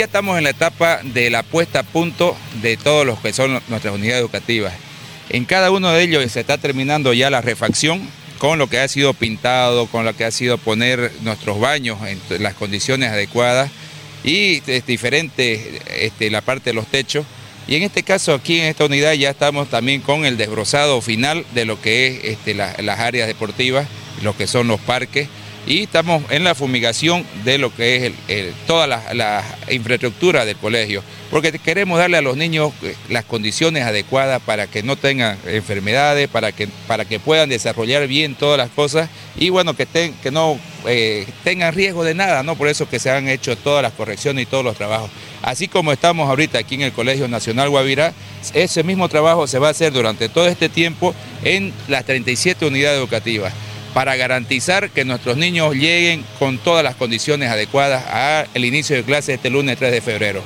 Ya estamos en la etapa de la puesta a punto de todos los que son nuestras unidades educativas. En cada uno de ellos se está terminando ya la refacción con lo que ha sido pintado, con lo que ha sido poner nuestros baños en las condiciones adecuadas y es diferente este, la parte de los techos. Y en este caso aquí en esta unidad ya estamos también con el desbrozado final de lo que es este, las áreas deportivas, lo que son los parques y estamos en la fumigación de lo que es toda la, infraestructura del colegio, porque queremos darle a los niños eh, las condiciones adecuadas para que no tengan enfermedades, para que, para que puedan desarrollar bien todas las cosas y bueno, que, que no eh, tengan riesgo de nada, ¿no? Por eso que se han hecho todas las correcciones y todos los trabajos. Así como estamos ahorita aquí en el Colegio Nacional Guavirá, ese mismo trabajo se va a hacer durante todo este tiempo en las 37 unidades educativas para garantizar que nuestros niños lleguen con todas las condiciones adecuadas al inicio de clases este lunes 3 de febrero.